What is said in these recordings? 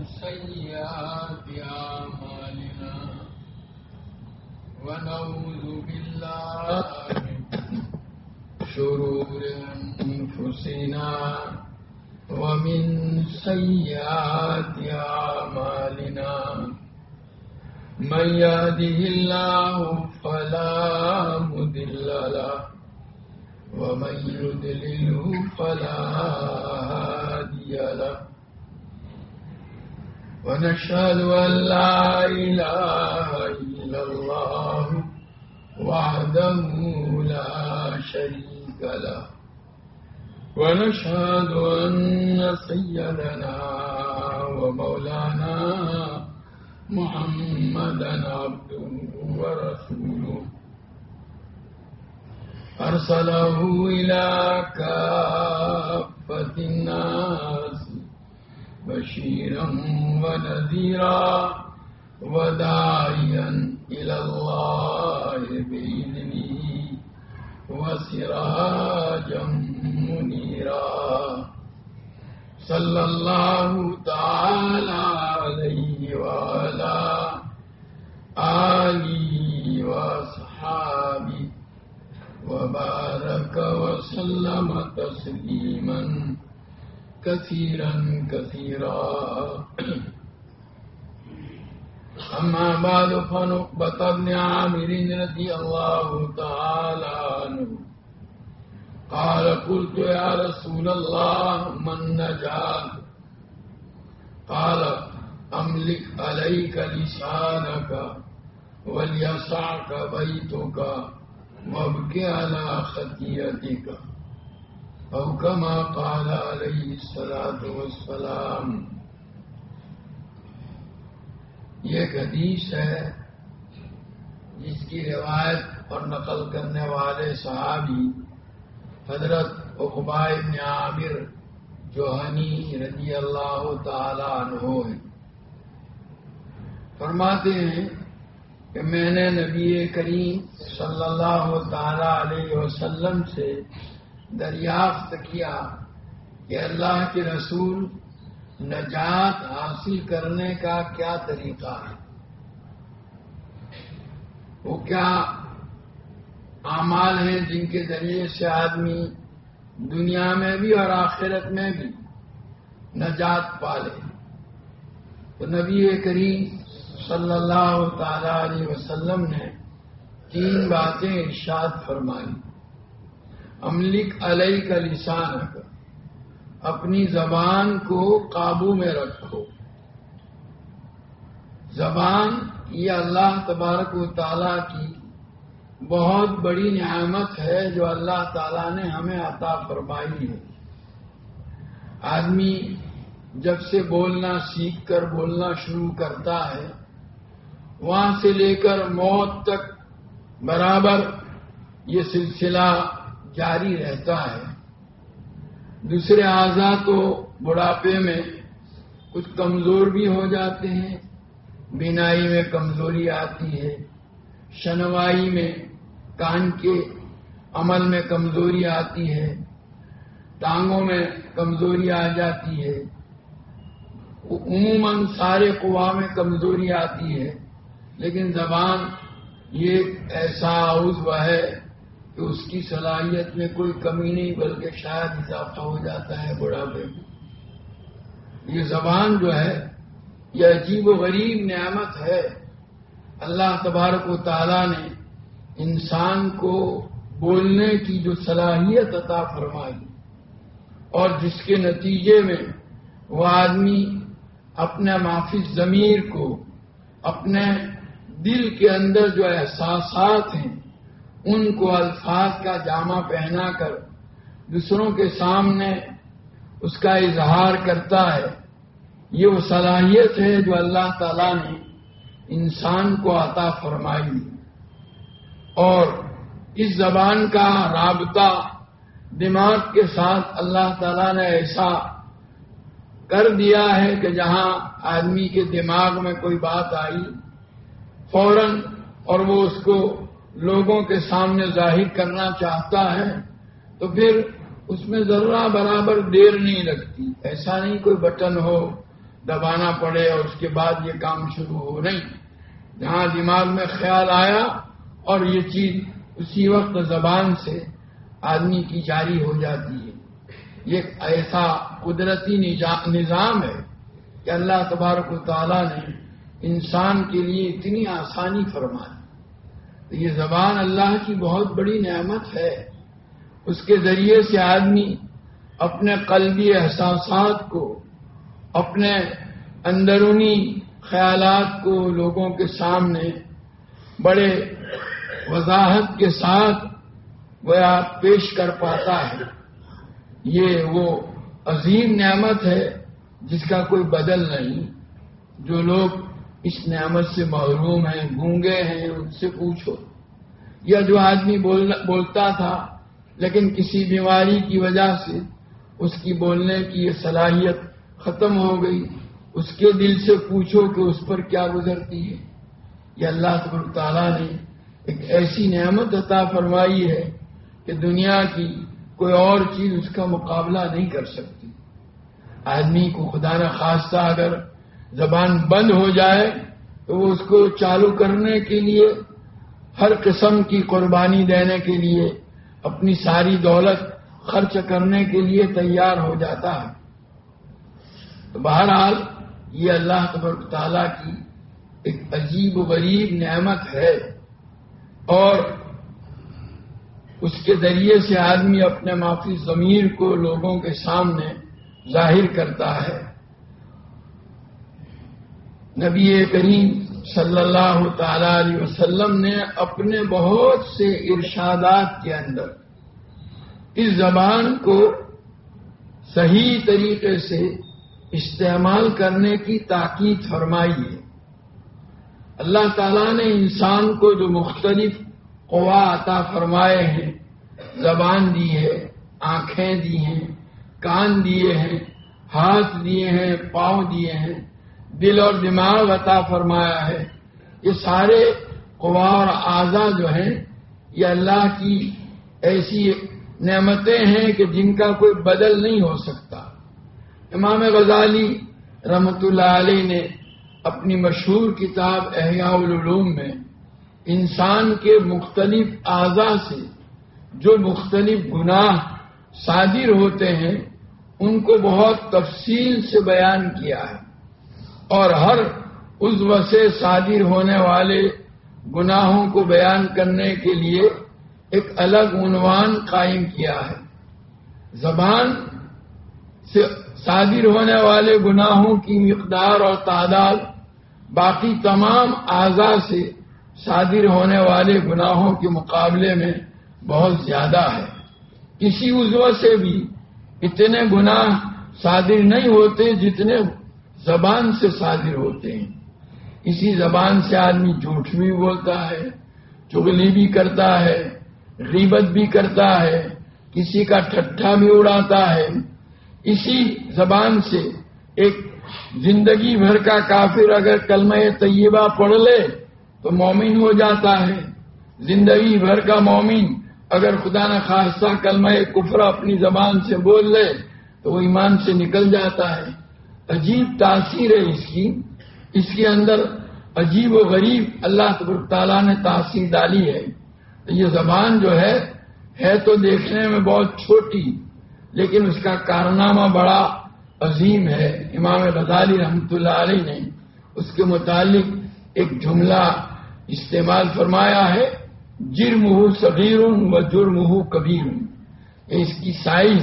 ومن سيئات أعمالنا ونعوذ بالله من شرور أنفسنا ومن سيئات أعمالنا من يهده الله فلا مضل له ومن يضلله فلا هادي له ونشهد أن لا إله إلا الله وحده لا شريك له. ونشهد أن سيدنا ومولانا محمدا عبده ورسوله. أرسله إلى كافة الناس بشيرا ونذيرا وداعيا إلى الله بإذنه وسراجا منيرا. صلى الله تعالى عليه وعلى آله وأصحابه وبارك وسلم تسليما. كثيرا كثيرا. أما بعد، فنقبة بن عامر رضي الله تعالى عنه. قال، قلت يا رسول الله، من نجاة قال، أملك عليك لسانك وليسعك بيتك وابك على خطيئتك أو كما قال عليه الصلاة والسلام. یہ ایک حدیث ہے جس کی روایت اور نقل کرنے والے صحابی حضرت اقبا ابن عامر جوہنی رضی اللہ تعالی عنہ فرماتے ہیں کہ میں نے نبی کریم صلی اللہ تعالی علیہ وسلم سے دریافت کیا کہ اللہ کے رسول نجات حاصل کرنے کا کیا طریقہ ہے؟ وہ کیا اعمال ہیں جن کے ذریعے سے آدمی دنیا میں بھی اور آخرت میں بھی نجات پالے؟ تو نبی کریم صلی اللہ تعالی علیہ وسلم نے تین باتیں ارشاد فرمائی املک علیہ کا لسان اپنی زبان کو قابو میں رکھو۔ زبان یہ اللہ تبارک و تعالی کی بہت بڑی نعمت ہے جو اللہ تعالی نے ہمیں عطا فرمائی ہے۔ آدمی جب سے بولنا سیکھ کر بولنا شروع کرتا ہے، وہاں سے لے کر موت تک برابر یہ سلسلہ جاری رہتا ہے۔ دوسرے اعضا تو بڑھاپے میں کچھ کمزور بھی ہو جاتے ہیں، بینائی میں کمزوری آتی ہے، شنوائی میں کان کے عمل میں کمزوری آتی ہے، ٹانگوں میں کمزوری آ جاتی ہے۔ عموماً سارے قوا میں کمزوری آتی ہے، لیکن زبان یہ ایسا عزو ہے کہ اس کی صلاحیت میں کوئی کمی نہیں، بلکہ شاید اضافہ ہو جاتا ہے بڑھاپے میں۔ یہ زبان جو ہے، یہ عجیب و غریب نعمت ہے۔ اللہ تبارک و تعالیٰ نے انسان کو بولنے کی جو صلاحیت عطا فرمائی، اور جس کے نتیجے میں وہ آدمی اپنے معافی ضمیر کو، اپنے دل کے اندر جو احساسات ہیں ان کو الفاظ کا جامع پہنا کر دوسروں کے سامنے اس کا اظہار کرتا ہے۔ یہ وہ صلاحیت ہے جو اللہ تعالی نے انسان کو عطا فرمائی۔ اور اس زبان کا رابطہ دماغ کے ساتھ اللہ تعالی نے ایسا کر دیا ہے کہ جہاں آدمی کے دماغ میں کوئی بات آئی فوراً اور وہ اس کو لوگوں کے سامنے ظاہر کرنا چاہتا ہے تو پھر اس میں ذرا برابر دیر نہیں لگتی۔ ایسا نہیں کوئی بٹن ہو، دبانا پڑے اور اس کے بعد یہ کام شروع ہو، نہیں۔ جہاں دماغ میں خیال آیا اور یہ چیز اسی وقت زبان سے آدمی کی جاری ہو جاتی ہے۔ یہ ایسا قدرتی نظام ہے کہ اللہ تبارک و تعالیٰ نے انسان کے لیے اتنی آسانی فرمائی تو یہ زبان اللہ کی بہت بڑی نعمت ہے۔ اس کے ذریعے سے آدمی اپنے قلبی احساسات کو، اپنے اندرونی خیالات کو لوگوں کے سامنے، بڑے وضاحت کے ساتھ وہ پیش کر پاتا ہے۔ یہ وہ عظیم نعمت ہے جس کا کوئی بدل نہیں۔ جو لوگ اس نعمت سے محروم ہیں، گونگے ہیں، ان سے پوچھو۔ یا جو آدمی بولتا تھا، لیکن کسی بیماری کی وجہ سے اس کی بولنے کی یہ صلاحیت ختم ہو گئی، اس کے دل سے پوچھو کہ اس پر کیا گزرتی ہے۔ یہ اللہ تبر تعالیٰ نے ایک ایسی نعمت عطا فرمائی ہے کہ دنیا کی کوئی اور چیز اس کا مقابلہ نہیں کر سکتی۔ آدمی کو خدا نہ خاصہ اگر زبان بند ہو جائے تو وہ اس کو چالو کرنے کے لیے، ہر قسم کی قربانی دینے کے لیے، اپنی ساری دولت خرچ کرنے کے لیے تیار ہو جاتا ہے۔ تو بہرحال یہ اللہ تبارک تعالیٰ کی ایک عجیب و غریب نعمت ہے۔ اور اس کے ذریعے سے آدمی اپنے معافی ضمیر کو لوگوں کے سامنے ظاہر کرتا ہے۔ نبی کریم صلی اللہ تعالی علیہ وسلم نے اپنے بہت سے ارشادات کے اندر اس زبان کو صحیح طریقے سے استعمال کرنے کی تاکید فرمائی ہے۔ اللہ تعالیٰ نے انسان کو جو مختلف قوا عطا فرمائے ہیں، زبان دی ہے، آنکھیں دی ہیں، کان دیے ہیں، ہاتھ دیے ہیں، پاؤں دیے ہیں دل اور دماغ عطا فرمایا ہے۔ یہ سارے قوا اور اعضا جو ہیں، یہ اللہ کی ایسی نعمتیں ہیں کہ جن کا کوئی بدل نہیں ہو سکتا۔ امام غزالی رحمت اللہ علیہ نے اپنی مشہور کتاب احیاء العلوم میں انسان کے مختلف اعضا سے جو مختلف گناہ صادر ہوتے ہیں، ان کو بہت تفصیل سے بیان کیا ہے۔ اور ہر عزو سے صادر ہونے والے گناہوں کو بیان کرنے کے لیے ایک الگ عنوان قائم کیا ہے۔ زبان سے صادر ہونے والے گناہوں کی مقدار اور تعداد باقی تمام اعضاء سے صادر ہونے والے گناہوں کے مقابلے میں بہت زیادہ ہے۔ کسی عزو سے بھی اتنے گناہ صادر نہیں ہوتے جتنے زبان سے صادر ہوتے ہیں۔ اسی زبان سے آدمی جھوٹ بھی بولتا ہے، چگلی بھی کرتا ہے، غیبت بھی کرتا ہے، کسی کا ٹھٹھا بھی اڑاتا ہے۔ اسی زبان سے ایک زندگی بھر کا کافر اگر کلمہ طیبہ پڑھ لے تو مومن ہو جاتا ہے۔ زندگی بھر کا مومن اگر خدا نہ خاصہ کلمہ کفر اپنی زبان سے بول لے تو وہ ایمان سے نکل جاتا ہے۔ عجیب تاثیر ہے اس کی۔ اس کے اندر عجیب و غریب اللہ تبر تعالیٰ نے تاثیر ڈالی ہے۔ یہ زبان جو ہے ہے تو دیکھنے میں بہت چھوٹی، لیکن اس کا کارنامہ بڑا عظیم ہے۔ امام غزالی رحمت اللہ علیہ نے اس کے متعلق ایک جملہ استعمال فرمایا ہے جرم ہو صغیر و جرم ہو کبیر اس کی سائز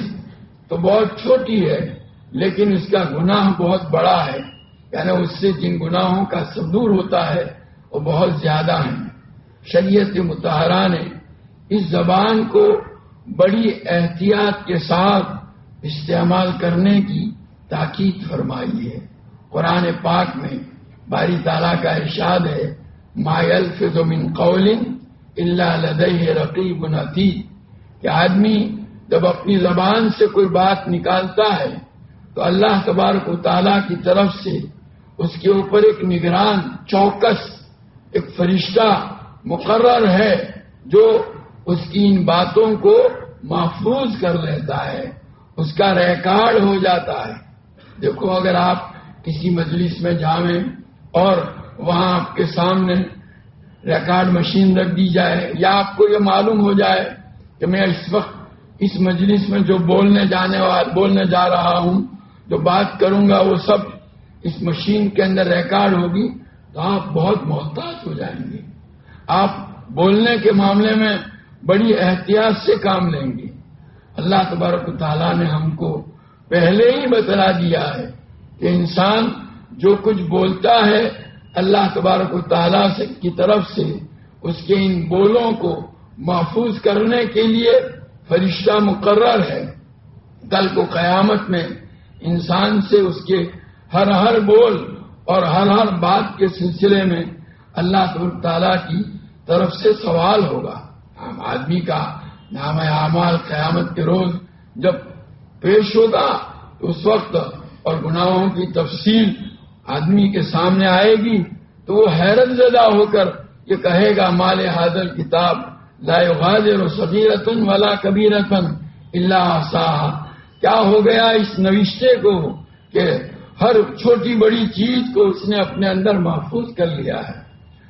تو بہت چھوٹی ہے لیکن اس کا گناہ بہت بڑا ہے۔ یعنی اس سے جن گناہوں کا صدور ہوتا ہے، وہ بہت زیادہ ہیں۔ شریعت متحرہ نے اس زبان کو بڑی احتیاط کے ساتھ استعمال کرنے کی تاکید فرمائی ہے۔ قرآن پاک میں باری تعالیٰ کا ارشاد ہے مایل من قول اللہ لدہ رقیب نتی کہ آدمی جب اپنی زبان سے کوئی بات نکالتا ہے تو اللہ تبارک و تعالیٰ کی طرف سے اس کے اوپر ایک نگران، چوکس، ایک فرشتہ مقرر ہے جو اس کی ان باتوں کو محفوظ کر لیتا ہے، اس کا ریکارڈ ہو جاتا ہے۔ دیکھو، اگر آپ کسی مجلس میں جاویں اور وہاں آپ کے سامنے ریکارڈ مشین رکھ دی جائے یا آپ کو یہ معلوم ہو جائے کہ میں اس وقت اس مجلس میں جو بولنے جانے والا بولنے جا رہا ہوں جو بات کروں گا وہ سب اس مشین کے اندر ریکارڈ ہوگی تو آپ بہت محتاط ہو جائیں گے۔ آپ بولنے کے معاملے میں بڑی احتیاط سے کام لیں گے۔ اللہ تبارک تعالیٰ نے ہم کو پہلے ہی بتلا دیا ہے کہ انسان جو کچھ بولتا ہے، اللہ تبارک و تعالیٰ سے کی طرف سے، اس کے ان بولوں کو محفوظ کرنے کے لیے فرشتہ مقرر ہے۔ کل کو قیامت میں انسان سے اس کے ہر ہر بول اور ہر ہر بات کے سلسلے میں اللہ تعالیٰ کی طرف سے سوال ہوگا۔ عام آدمی کا نام اعمال قیامت کے روز جب پیش ہوگا تو اس وقت اور گناہوں کی تفصیل آدمی کے سامنے آئے گی تو وہ حیرت زدہ ہو کر یہ کہے گا، مال حاضر کتاب لا حاضر و صغیرتن والا کبیرتن اللہ صاح کیا ہو گیا اس نوشتے کو کہ ہر چھوٹی بڑی چیز کو اس نے اپنے اندر محفوظ کر لیا ہے؟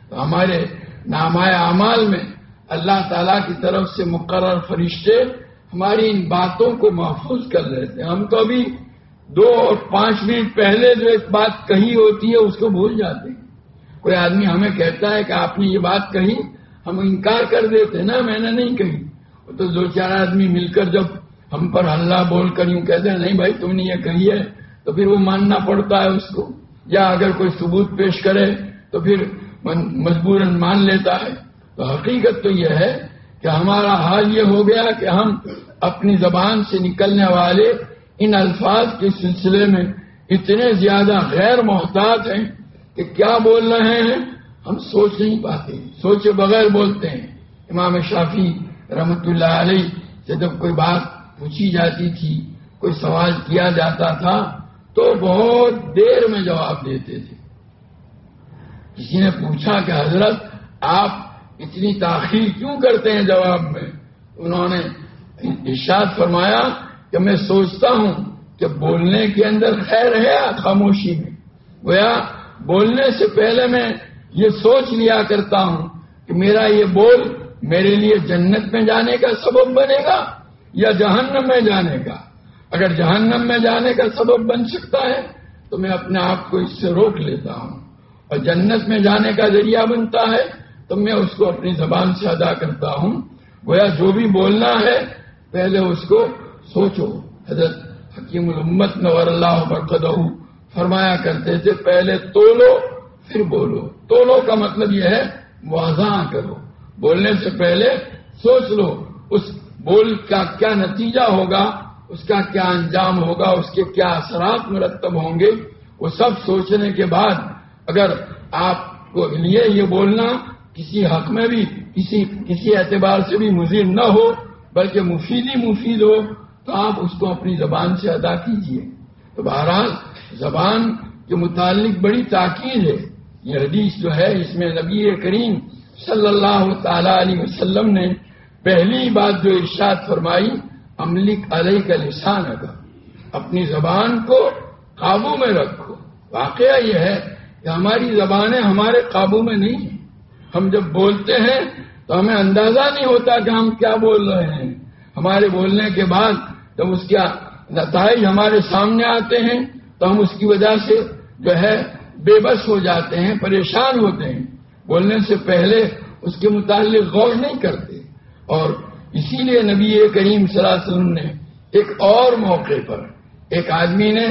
تو ہمارے نامائے اعمال میں اللہ تعالی کی طرف سے مقرر فرشتے ہماری ان باتوں کو محفوظ کر لیتے ہیں۔ ہم تو ابھی دو اور پانچ منٹ پہلے جو ایک بات کہی ہوتی ہے اس کو بھول جاتے ہیں۔ کوئی آدمی ہمیں کہتا ہے کہ آپ نے یہ بات کہی، ہم انکار کر دیتے نا میں نے نہیں کہی۔ تو دو چار آدمی مل کر جب ہم پر ہلہ بول کر یوں کہتے ہیں، نہیں بھائی، تم نے یہ کہی ہے۔ تو پھر وہ ماننا پڑتا ہے اس کو۔ یا اگر کوئی ثبوت پیش کرے، تو پھر مجبوراً مان لیتا ہے۔ تو حقیقت تو یہ ہے کہ ہمارا حال یہ ہو گیا کہ ہم اپنی زبان سے نکلنے والے ان الفاظ کے سلسلے میں اتنے زیادہ غیر محتاط ہیں کہ کیا بول رہے ہیں؟ ہم سوچ نہیں پاتے۔ سوچے بغیر بولتے ہیں۔ امام شافی رحمت اللہ علیہ سے جب کوئی بات پوچھی جاتی تھی، کوئی سوال کیا جاتا تھا تو بہت دیر میں جواب دیتے تھے۔ کسی نے پوچھا کہ حضرت، آپ اتنی تاخیر کیوں کرتے ہیں؟ جواب میں انہوں نے ارشاد فرمایا کہ میں سوچتا ہوں کہ بولنے کے اندر خیر ہے خاموشی میں؟ گویا بولنے سے پہلے میں یہ سوچ لیا کرتا ہوں کہ میرا یہ بول میرے لیے جنت میں جانے کا سبب بنے گا یا جہنم میں جانے کا۔ اگر جہنم میں جانے کا سبب بن سکتا ہے، تو میں اپنے آپ کو اس سے روک لیتا ہوں۔ اور جنت میں جانے کا ذریعہ بنتا ہے، تو میں اس کو اپنی زبان سے ادا کرتا ہوں۔ گویا جو بھی بولنا ہے، پہلے اس کو سوچو۔ حضرت حکیم الامت نور اللہ برقدہ فرمایا کرتے تھے، پہلے تولو، پھر بولو۔ تولو کا مطلب یہ ہے واضح کرو۔ بولنے سے پہلے سوچ لو، اس بول کا کیا نتیجہ ہوگا، اس کا کیا انجام ہوگا، اس کے کیا اثرات مرتب ہوں گے، وہ سب سوچنے کے بعد اگر آپ کو لیے یہ بولنا کسی حق میں بھی، کسی کسی اعتبار سے بھی مضر نہ ہو، بلکہ مفید ہی مفید ہو، تو آپ اس کو اپنی زبان سے ادا کیجیے تو بہرحال، زبان کے متعلق بڑی تاکید ہے۔ یہ حدیث جو ہے، اس میں نبی کریم صلی اللہ تعالی علیہ وسلم نے پہلی بات جو ارشاد فرمائی، املک علیہ کا لسان اگر اپنی زبان کو قابو میں رکھو۔ واقعہ یہ ہے کہ ہماری زبانیں ہمارے قابو میں نہیں ہیں۔ ہم جب بولتے ہیں تو ہمیں اندازہ نہیں ہوتا کہ ہم کیا بول رہے ہیں۔ ہمارے بولنے کے بعد جب اس کا نتائج ہمارے سامنے آتے ہیں تو ہم اس کی وجہ سے جو ہے بے بس ہو جاتے ہیں، پریشان ہوتے ہیں۔ بولنے سے پہلے اس کے متعلق غور نہیں کرتے۔ اور اسی لیے نبی کریم صلی اللہ علیہ وسلم نے ایک اور موقع پر ایک آدمی نے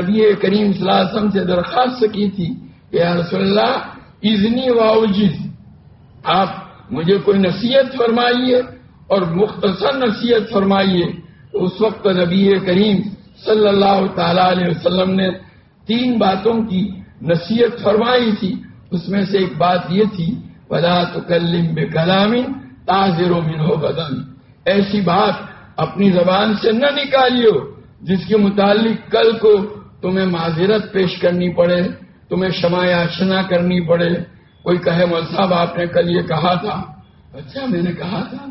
نبی کریم صلی اللہ علیہ وسلم سے درخواست کی تھی کہ یا رسول اللہ ازنی واؤجز آپ مجھے کوئی نصیحت فرمائیے اور مختصر نصیحت فرمائیے۔ اس وقت نبی کریم صلی اللہ تعالی علیہ وسلم نے تین باتوں کی نصیحت فرمائی تھی۔ اس میں سے ایک بات یہ تھی بلا تو کلم بے کلامی تاجر و من ہو بدن۔ ایسی بات اپنی زبان سے نہ نکالیو، جس کے متعلق کل کو تمہیں معذرت پیش کرنی پڑے، تمہیں شما یاشنا کرنی پڑے۔ کوئی کہے مول صاحب، آپ نے کل یہ کہا تھا؟ اچھا میں نے کہا تھا۔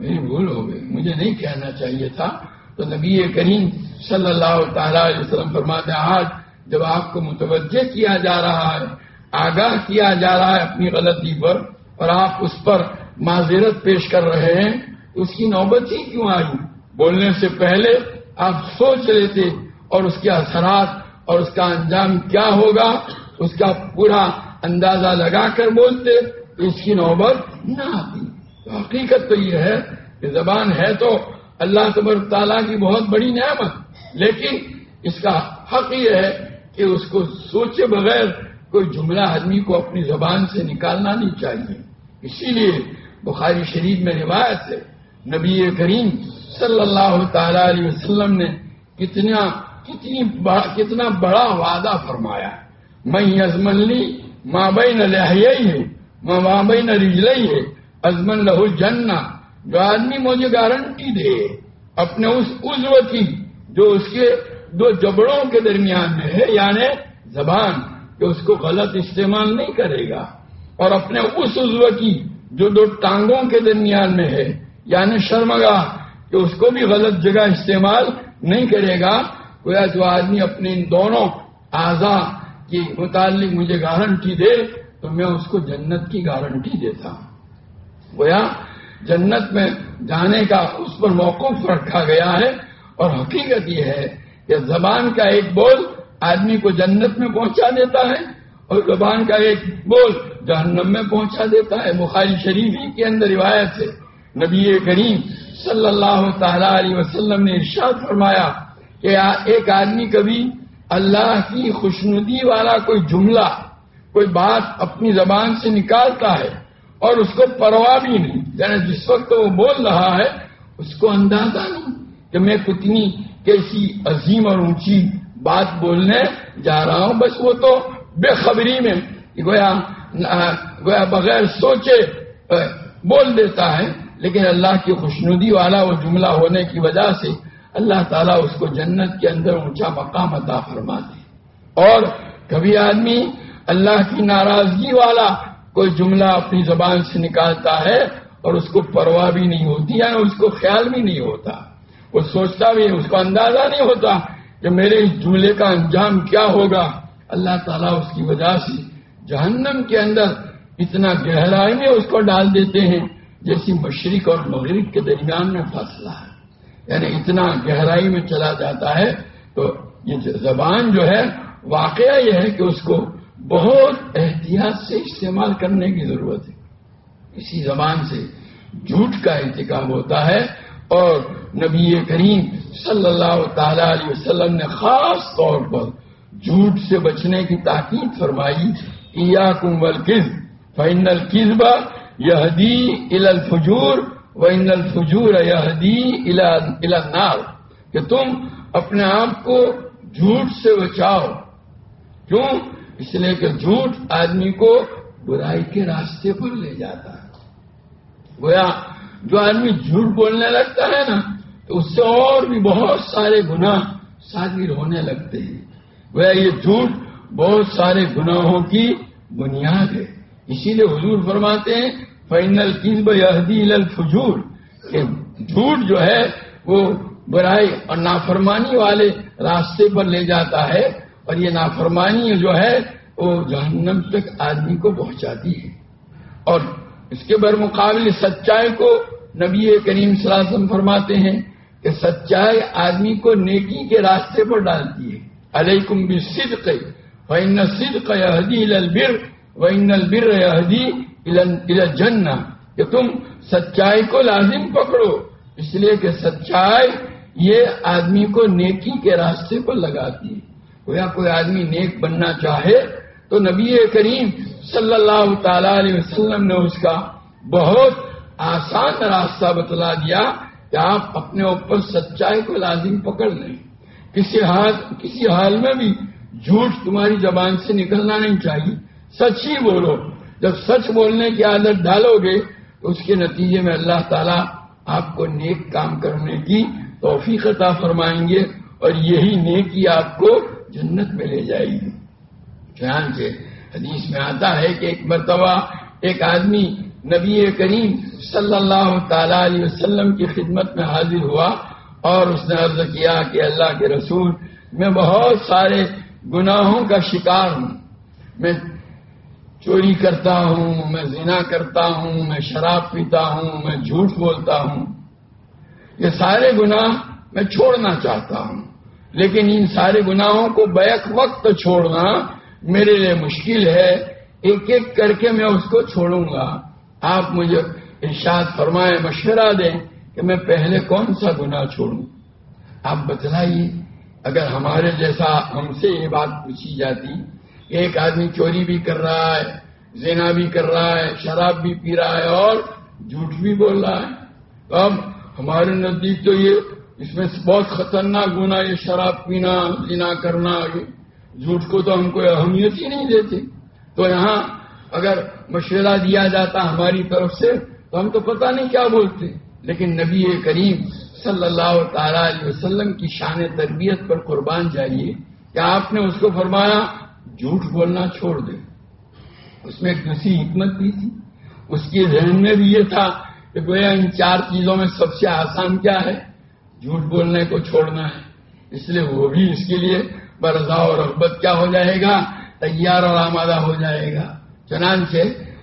میری بھول ہو گئی۔ مجھے نہیں کہنا چاہیے تھا۔ تو نبی کریم صلی اللہ تعالی علیہ وسلم فرماتے آج جب آپ کو متوجہ کیا جا رہا ہے، آگاہ کیا جا رہا ہے اپنی غلطی پر، اور آپ اس پر معذرت پیش کر رہے ہیں، اس کی نوبت ہی کیوں آئی؟ بولنے سے پہلے آپ سوچ لیتے اور اس کے اثرات اور اس کا انجام کیا ہوگا؟ اس کا پورا اندازہ لگا کر بولتے، تو اس کی نوبت نہ آتی۔ تو حقیقت تو یہ ہے کہ زبان ہے تو اللہ تبر تعالیٰ کی بہت بڑی نعمت، لیکن اس کا حق یہ ہے کہ اس کو سوچے بغیر کوئی جملہ آدمی کو اپنی زبان سے نکالنا نہیں چاہیے۔ اسی لیے بخاری شریف میں روایت ہے، نبی کریم صلی اللہ تعالی علیہ وسلم نے کتنا، کتنی کتنا بڑا وعدہ فرمایا میں ازمن لی مابئی نہ ہے مابئی نہ رجلئی ہے ازمن لہو جننا جو آدمی مجھے گارنٹی دے، اپنے اس عزو کی، جو اس کے دو جبڑوں کے درمیان میں ہے یعنی زبان کہ اس کو غلط استعمال نہیں کرے گا۔ اور اپنے اس عزو کی جو دو ٹانگوں کے درمیان میں ہے یعنی شرمگا کہ اس کو بھی غلط جگہ استعمال نہیں کرے گا، گویا جو آدمی اپنے ان دونوں اعضا کے متعلق مجھے گارنٹی دے، تو میں اس کو جنت کی گارنٹی دیتا ہوں۔ گویا جنت میں جانے کا اس پر موقف رکھا گیا ہے، اور حقیقت یہ ہے کہ زبان کا ایک بول آدمی کو جنت میں پہنچا دیتا ہے، اور زبان کا ایک بول جہنم میں پہنچا دیتا ہے۔ بخاری شریف ہی کے اندر روایت سے نبی کریم صلی اللہ تعالی علیہ وسلم نے ارشاد فرمایا کہ ایک آدمی کبھی اللہ کی خوشنودی والا کوئی جملہ، کوئی بات اپنی زبان سے نکالتا ہے اور اس کو پرواہ بھی نہیں یعنی جس وقت وہ بول رہا ہے، اس کو اندازہ نہیں کہ میں کتنی کیسی عظیم اور اونچی بات بولنے جا رہا ہوں۔ بس وہ تو بے خبری میں گویا بغیر سوچے بول دیتا ہے، لیکن اللہ کی خوشنودی والا وہ جملہ ہونے کی وجہ سے اللہ تعالیٰ اس کو جنت کے اندر اونچا مقام عطا فرما دے اور کبھی آدمی اللہ کی ناراضگی والا کوئی جملہ اپنی زبان سے نکالتا ہے اور اس کو پرواہ بھی نہیں ہوتی یعنی اس کو خیال بھی نہیں ہوتا، وہ سوچتا بھی اس کو اندازہ نہیں ہوتا کہ میرے اس جملے کا انجام کیا ہوگا۔ اللہ تعالیٰ اس کی وجہ سے جہنم کے اندر اتنا گہرائی میں اس کو ڈال دیتے ہیں جیسی مشرق اور مغرب کے درمیان میں فاصلہ ہے۔ یعنی اتنا گہرائی میں چلا جاتا ہے تو یہ زبان جو ہے، واقعہ یہ ہے کہ اس کو بہت احتیاط سے استعمال کرنے کی ضرورت ہے۔ اسی زبان سے جھوٹ کا انتخاب ہوتا ہے اور نبی کریم صلی اللہ تعالی علیہ وسلم نے خاص طور پر جھوٹ سے بچنے کی تاکید فرمائی۔ یا کمبل کز فن القزبہ یہ الفجور و ان الفجور یہ النار. کہ تم اپنے آپ کو جھوٹ سے بچاؤ. کیوں؟ اس لیے کہ جھوٹ آدمی کو برائی کے راستے پر لے جاتا ہے. گویا، جو آدمی جھوٹ بولنے لگتا ہے نا، تو اس سے اور بھی بہت سارے گناہ شادر ہونے لگتے ہیں. گویا، یہ جھوٹ بہت سارے گناہوں کی بنیاد ہے۔ اسی لیے حضور فرماتے ہیں فائنل قزب یادی الفجور۔ کہ جھوٹ جو ہے، وہ برائی اور نافرمانی والے راستے پر لے جاتا ہے اور یہ نافرمانی جو ہے، وہ جہنم تک آدمی کو پہنچاتی ہے۔ اور اس کے برمقابل سچائی کو نبی کریم صلی اللہ علیہ وسلم فرماتے ہیں کہ سچائی آدمی کو نیکی کے راستے پر ڈالتی ہے۔ علیکم بھی صدق فن صدق یہدی البر و ان البر یہدی جن کہ تم سچائی کو لازم پکڑو۔ اس لیے کہ سچائی یہ آدمی کو نیکی کے راستے پر لگاتی ہے۔ کوئی کوئی آدمی نیک بننا چاہے تو نبی کریم صلی اللہ تعالی علیہ وسلم نے اس کا بہت آسان راستہ بتلا دیا کہ آپ اپنے اوپر سچائی کو لازم پکڑ لیں۔ کسی حال کسی حال میں بھی جھوٹ تمہاری زبان سے نکلنا نہیں چاہیے۔ سچ ہی بولو۔ جب سچ بولنے کی عادت ڈالو گے، تو اس کے نتیجے میں اللہ تعالیٰ آپ کو نیک کام کرنے کی توفیق عطا فرمائیں گے اور یہی نیکی آپ کو جنت میں لے جائے گی۔ سے حدیث میں آتا ہے کہ ایک مرتبہ ایک آدمی نبی کریم صلی اللہ تعالی علیہ وسلم کی خدمت میں حاضر ہوا اور اس نے عرض کیا کہ اللہ کے رسول، میں بہت سارے گناہوں کا شکار ہوں۔ میں چوری کرتا ہوں، میں زنا کرتا ہوں، میں شراب پیتا ہوں، میں جھوٹ بولتا ہوں۔ یہ سارے گناہ میں چھوڑنا چاہتا ہوں۔ لیکن ان سارے گناہوں کو بیک وقت چھوڑنا میرے لیے مشکل ہے۔ ایک ایک کر کے میں اس کو چھوڑوں گا۔ آپ مجھے ارشاد فرمائے، مشورہ دیں کہ میں پہلے کون سا گناہ چھوڑوں۔ آپ بتلائیے۔ اگر ہمارے جیسا ہم سے یہ بات پوچھی جاتی کہ ایک آدمی چوری بھی کر رہا ہے زینا بھی کر رہا ہے، شراب بھی پی رہا ہے اور جھوٹ بھی بول رہا ہے، تو اب ہمارے نزدیک تو یہ، اس میں بہت خطرناک گنا یہ شراب پینا، زنا کرنا جھوٹ کو تو ہم کو اہمیت ہی نہیں دیتے۔ تو یہاں اگر مشورہ دیا جاتا ہماری طرف سے، تو ہم تو پتہ نہیں کیا بولتے۔ لیکن نبی کریم صلی اللہ تعالی علیہ وسلم کی شان تربیت پر قربان جائیے کہ آپ نے اس کو فرمایا، جھوٹ بولنا چھوڑ دے۔ اس میں ایک دوسری حکمت بھی تھی۔ اس کے ذہن میں بھی یہ تھا کہ گویا ان چار چیزوں میں سب سے آسان کیا ہے؟ جھوٹ بولنے کو چھوڑنا ہے۔ اس لیے وہ بھی اس کے لیے برضا اور رغبت کیا ہو جائے گا؟ تیار اور آمادہ ہو جائے گا۔ چنانچہ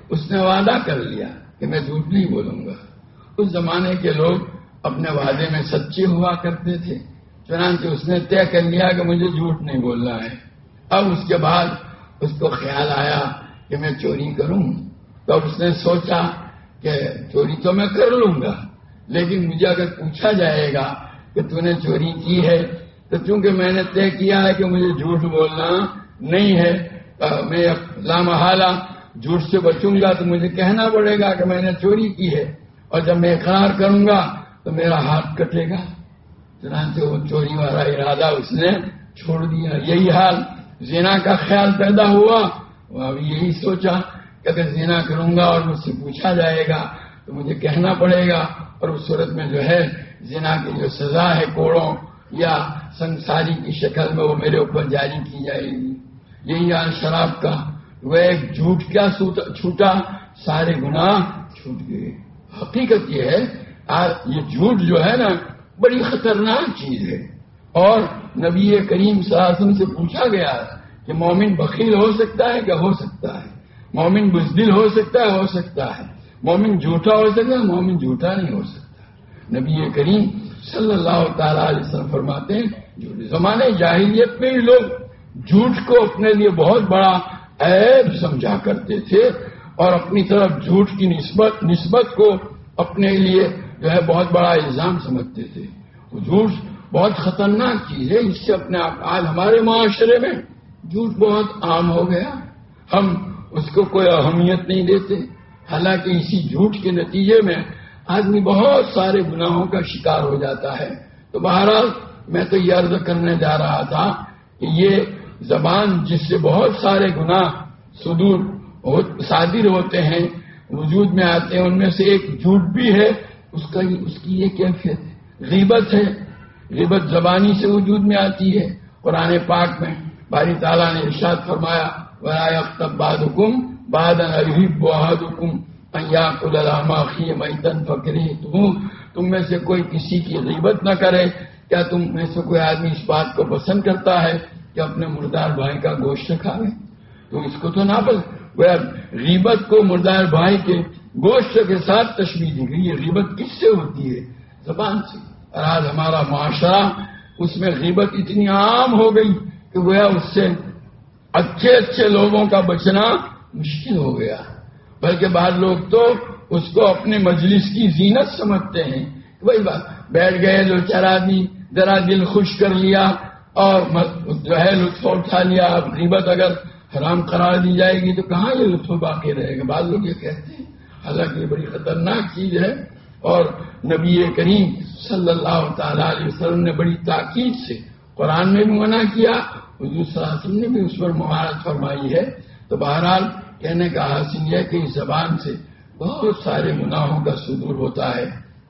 اس نے وعدہ کر لیا کہ میں جھوٹ نہیں بولوں گا۔ اس زمانے کے لوگ اپنے وعدے میں سچے ہوا کرتے تھے، چنانچہ اس نے طے کر لیا کہ مجھے جھوٹ نہیں بولنا ہے۔ اب اس کے بعد اس کو خیال آیا کہ میں چوری کروں۔ تو اب اس نے سوچا کہ چوری تو میں کر لوں گا، لیکن مجھے اگر پوچھا جائے گا کہ تو نے چوری کی ہے، تو چونکہ میں نے طے کیا ہے کہ مجھے جھوٹ بولنا نہیں ہے میں لامحالہ جھوٹ سے بچوں گا تو مجھے کہنا پڑے گا کہ میں نے چوری کی ہے۔ اور جب میں اقرار کروں گا تو میرا ہاتھ کٹے گا۔ چنانچہ وہ چوری والا ارادہ اس نے چھوڑ دیا۔ یہی حال زینا کا خیال پیدا ہوا۔ وہ ابھی یہی سوچا کہ اگر زینا کروں گا اور مجھ سے پوچھا جائے گا تو مجھے کہنا پڑے گا۔ اور اس صورت میں جو ہے، زنا کی جو سزا ہے کوڑوں یا سنساری کی شکل میں وہ میرے اوپر جاری کی جائے گی۔ یہی حال شراب کا۔ وہ ایک جھوٹ کیا چھوٹا، سارے گناہ چھوٹ گئے۔ حقیقت یہ ہے یہ جھوٹ جو ہے نا، بڑی خطرناک چیز ہے۔ اور نبی کریم وسلم سے پوچھا گیا کہ مومن بخیل ہو سکتا ہے کیا ہو سکتا ہے؟ مومن بزدل ہو سکتا ہے، ہو سکتا ہے۔ مومن جھوٹا ہو سکتا ہے، مومن جھوٹا نہیں ہو سکتا۔ نبی کریم صلی اللہ تعالی علیہ وسلم فرماتے ہیں زمانے جاہلیت میں ہی لوگ جھوٹ کو اپنے لیے بہت بڑا عیب سمجھا کرتے تھے اور اپنی طرف جھوٹ کی نسبت نسبت کو اپنے لیے جو ہے بہت بڑا الزام سمجھتے تھے۔ جھوٹ بہت خطرناک چیز ہے، اس سے اپنے آپ، آج ہمارے معاشرے میں جھوٹ بہت عام ہو گیا۔ ہم اس کو کوئی اہمیت نہیں دیتے۔ حالانکہ اسی جھوٹ کے نتیجے میں آدمی بہت سارے گناہوں کا شکار ہو جاتا ہے۔ تو بہرحال میں تو یہ عرض کرنے جا رہا تھا کہ یہ زبان جس سے بہت سارے گناہ صدور صادر ہوتے ہیں، وجود میں آتے ہیں، ان میں سے ایک جھوٹ بھی ہے۔ اس کا اس کی یہ کیفیت ہے۔ غیبت ہے۔ غیبت زبانی سے وجود میں آتی ہے۔ قرآن پاک میں باری تعالیٰ نے ارشاد فرمایا باد حکم باد بہاد حکم میتن فکری تم تم میں سے کوئی کسی کی غیبت نہ کرے۔ کیا تم میں سے کوئی آدمی اس بات کو پسند کرتا ہے کہ اپنے مردار بھائی کا گوشت کھاوے تو اس کو تو نہ وہ غیبت کو مردار بھائی کے گوشت کے ساتھ تشریح دی گئی یہ غیبت کس سے ہوتی ہے؟ زبان سے۔ اور آج ہمارا معاشرہ اس میں غیبت اتنی عام ہو گئی کہ گویا اس سے اچھے اچھے لوگوں کا بچنا مشکل ہو گیا۔ بلکہ بعض لوگ تو اس کو اپنے مجلس کی زینت سمجھتے ہیں وہی بات، بیٹھ گئے، دو چار آدمی، ذرا دل خوش کر لیا اور جو ہے لطف اٹھا لیا۔ غیبت اگر حرام قرار دی جائے گی تو کہاں یہ لطف باقی رہے گا؟ بعض لوگ یہ کہتے ہیں۔ حالانکہ یہ بڑی خطرناک چیز ہے اور نبی کریم صلی اللہ تعالی علیہ وسلم نے بڑی تاکید سے قرآن میں بھی منع کیا، حضور صلی اللہ علیہ وسلم نے بھی اس پر مہارت فرمائی ہے۔ تو بہرحال کہنے کا حاصل یہ کہ اس زبان سے بہت سارے گناہوں کا صدور ہوتا ہے۔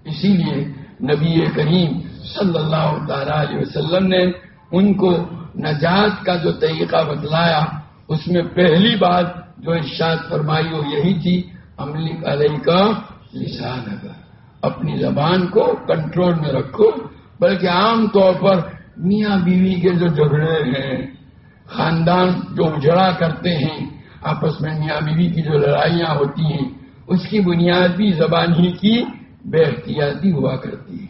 اسی لیے نبی کریم صلی اللہ تعالی علیہ وسلم نے ان کو نجات کا جو طریقہ بتلایا، اس میں پہلی بات جو ارشاد فرمائی وہ یہی تھی املک علیہ کا لسان اگر اپنی زبان کو کنٹرول میں رکھو، بلکہ عام طور پر میاں بیوی کے جو جھگڑے ہیں، خاندان جو اجڑا کرتے ہیں، آپس میں میاں بیوی کی جو لڑائیاں ہوتی ہیں، اس کی بنیاد بھی زبان ہی کی بے احتیاطی ہوا کرتی ہے۔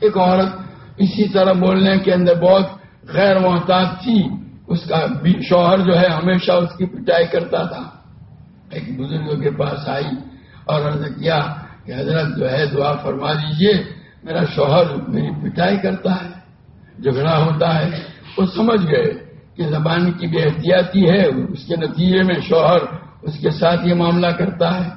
ایک عورت اسی طرح بولنے کے اندر بہت غیر محتاط تھی، اس کا شوہر جو ہے ہمیشہ اس کی پٹائی کرتا تھا۔ ایک بزرگوں کے پاس آئی اور عرض کیا کہ حضرت جو ہے دعا فرما دیجیے میرا شوہر میری پٹائی کرتا ہے، جھگڑا ہوتا ہے۔ وہ سمجھ گئے کہ زبان کی بے احتیاطی ہے، اس کے نتیجے میں شوہر اس کے ساتھ یہ معاملہ کرتا ہے۔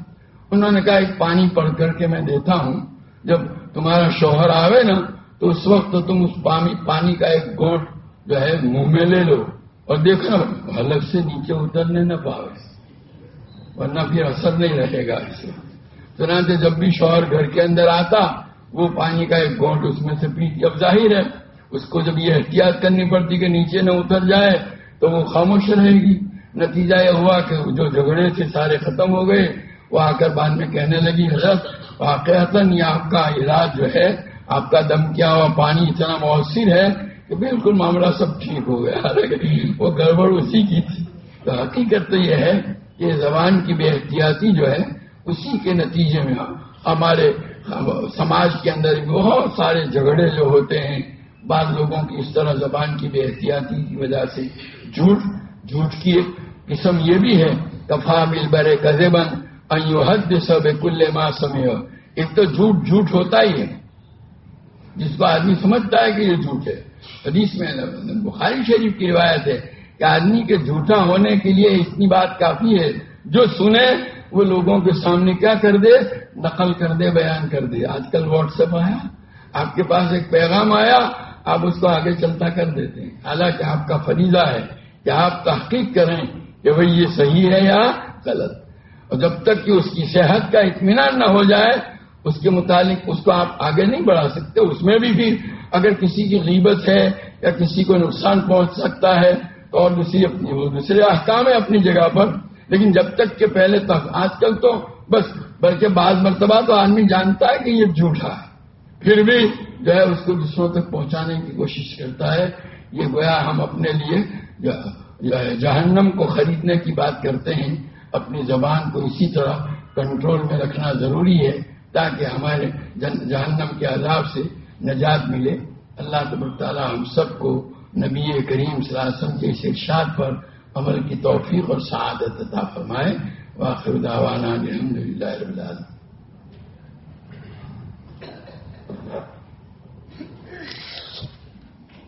انہوں نے کہا، ایک پانی پڑھ کر کے میں دیتا ہوں، جب تمہارا شوہر آوے نا، تو اس وقت تم اس پانی کا ایک گوٹ جو ہے منہ میں لے لو۔ اور دیکھو الگ سے نیچے اترنے نہ پاوے۔ ورنہ پھر اثر نہیں رہے گا اس میں۔ چنانچہ جب بھی شوہر گھر کے اندر آتا، وہ پانی کا ایک گونٹ اس میں سے پیتی اب ظاہر ہے۔ اس کو جب یہ احتیاط کرنی پڑتی کہ نیچے نہ اتر جائے، تو وہ خاموش رہے گی۔ نتیجہ یہ ہوا کہ جو جھگڑے تھے سارے ختم ہو گئے۔ وہ آ کر بعد میں کہنے لگی، حضرت واقعات یہ آپ کا علاج جو ہے، آپ کا دم کیا ہوا، پانی اتنا مؤثر ہے کہ بالکل معاملہ سب ٹھیک ہو گیا۔ وہ گڑبڑ اسی کی تھی۔ تو حقیقت تو یہ ہے کہ زبان کی بے احتیاطی جو ہے، اسی کے نتیجے میں ہمارے سماج کے اندر بہت سارے جھگڑے جو ہوتے ہیں، بعض لوگوں کی اس طرح زبان کی بے احتیاطی کی وجہ سے جھوٹ جھوٹ کی ایک قسم یہ بھی ہے، کفا مل برے کزے بند حد سب کل ماں سمے ایک تو جھوٹ جھوٹ ہوتا ہی ہے۔ جس کو آدمی سمجھتا ہے کہ یہ جھوٹ ہے۔ حدیث میں، بخاری شریف کی روایت ہے کہ آدمی کے جھوٹا ہونے کے لیے اتنی بات کافی ہے۔ جو سنے، وہ لوگوں کے سامنے کیا کر دے؟ نقل کر دے، بیان کر دے۔ آج کل واٹس ایپ آیا، آپ کے پاس ایک پیغام آیا، آپ اس کو آگے چلتا کر دیتے ہیں۔ حالانکہ آپ کا فریضہ ہے کہ آپ تحقیق کریں کہ بھئی یہ صحیح ہے یا غلط۔ اور جب تک کہ اس کی صحت کا اطمینان نہ ہو جائے، اس کے متعلق اس کو آپ آگے نہیں بڑھا سکتے، اس میں بھی پھر اگر کسی کی غیبت ہے یا کسی کو نقصان پہنچ سکتا ہے اور دوسری اپنی وہ دوسرے احکام ہے اپنی جگہ پر، لیکن جب تک کہ پہلے تک آج کل تو بس، بلکہ بعض مرتبہ تو آدمی جانتا ہے کہ یہ جھوٹا ہے۔ پھر بھی جو ہے اس کو دوسروں تک پہنچانے کی کوشش کرتا ہے۔ یہ گویا ہم اپنے لیے جہنم کو خریدنے کی بات کرتے ہیں۔ اپنی زبان کو اسی طرح کنٹرول میں رکھنا ضروری ہے تاکہ ہمارے جہنم کے عذاب سے نجات ملے۔ اللہ تب تعالیٰ ہم سب کو نبی کریم صلی اللہ علیہ وسلم کے اس ارشاد پر عمل کی توفیق اور سعادت عطا فرمائے۔ واخر دعوانا الحمد للہ رب العالمین۔